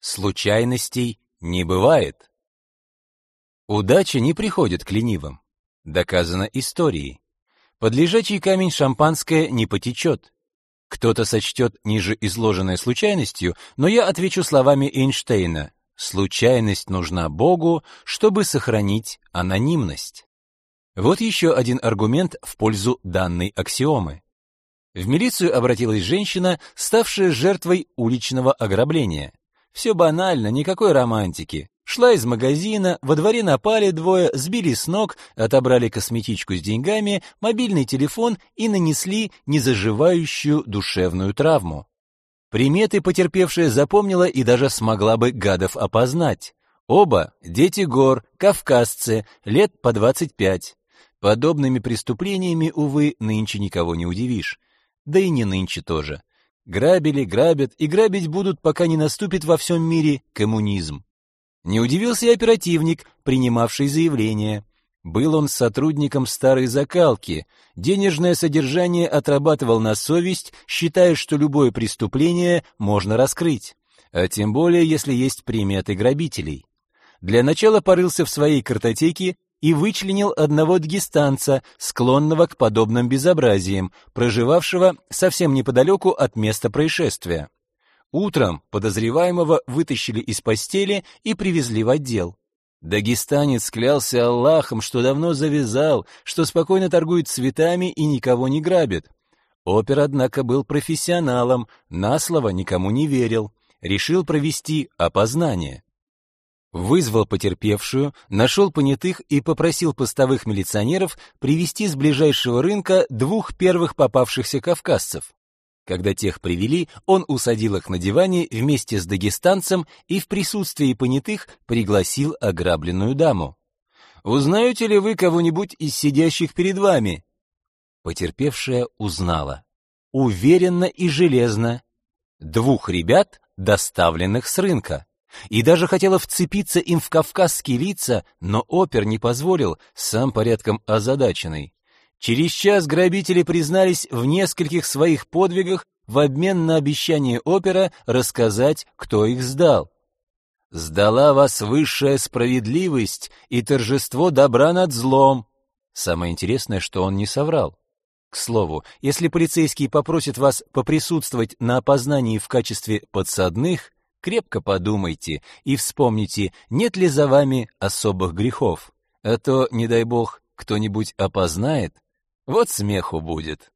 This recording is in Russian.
Случайностей не бывает. Удача не приходит к ленивым. Доказано историей. Под лежачий камень шампанское не потечет. Кто-то сочтет ниже изложенное случайностью, но я отвечу словами Эйнштейна. Случайность нужна Богу, чтобы сохранить анонимность. Вот еще один аргумент в пользу данной аксиомы. В милицию обратилась женщина, ставшая жертвой уличного ограбления. Все банально, никакой романтики. Шла из магазина, во дворе напали двое, сбили с ног, отобрали косметичку с деньгами, мобильный телефон и нанесли незаживающую душевную травму. Приметы потерпевшая запомнила и даже смогла бы гадов опознать. Оба дети гор, кавказцы, лет по 25. Подобными преступлениями, увы, нынче никого не удивишь. Да и не нынче тоже. Грабили, грабят и грабить будут, пока не наступит во всем мире коммунизм. Не удивился и оперативник, принимавший заявление. Был он сотрудником старой закалки, денежное содержание отрабатывал на совесть, считая, что любое преступление можно раскрыть, а тем более, если есть приметы грабителей. Для начала порылся в своей картотеке и вычленил одного дагестанца, склонного к подобным безобразиям, проживавшего совсем неподалеку от места происшествия. Утром подозреваемого вытащили из постели и привезли в отдел. Дагестанец клялся Аллахом, что давно завязал, что спокойно торгует цветами и никого не грабит. Опер, однако, был профессионалом, на слово никому не верил, решил провести опознание. Вызвал потерпевшую, нашел понятых и попросил постовых милиционеров привести с ближайшего рынка двух первых попавшихся кавказцев. Когда тех привели, он усадил их на диване вместе с дагестанцем и в присутствии понятых пригласил ограбленную даму. «Узнаете ли вы кого-нибудь из сидящих перед вами?» Потерпевшая узнала. Уверенно и железно. Двух ребят, доставленных с рынка. И даже хотела вцепиться им в кавказские лица, но опер не позволил, сам порядком озадаченный. Через час грабители признались в нескольких своих подвигах в обмен на обещание опера рассказать, кто их сдал. «Сдала вас высшая справедливость и торжество добра над злом». Самое интересное, что он не соврал. К слову, если полицейские попросят вас поприсутствовать на опознании в качестве подсадных, крепко подумайте и вспомните, нет ли за вами особых грехов. А то, не дай бог, кто-нибудь опознает, вот смеху будет.